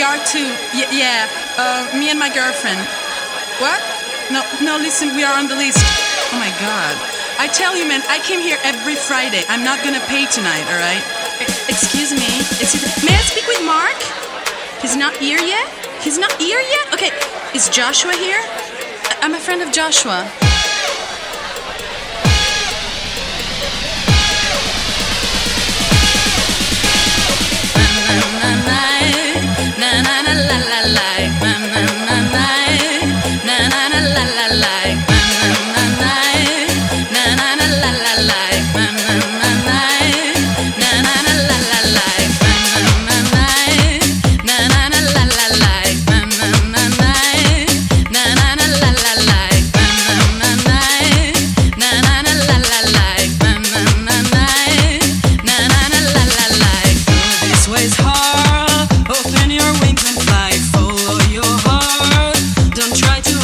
we are too. Y- yeah, uh, me and my girlfriend. What? No, no, listen, we are on the list. Oh my god. I tell you, man, I came here every Friday. I'm not gonna pay tonight, alright? E- excuse me. Is it, may I speak with Mark? He's not here yet? He's not here yet? Okay, is Joshua here? I'm a friend of Joshua. This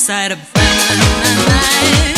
inside a banana.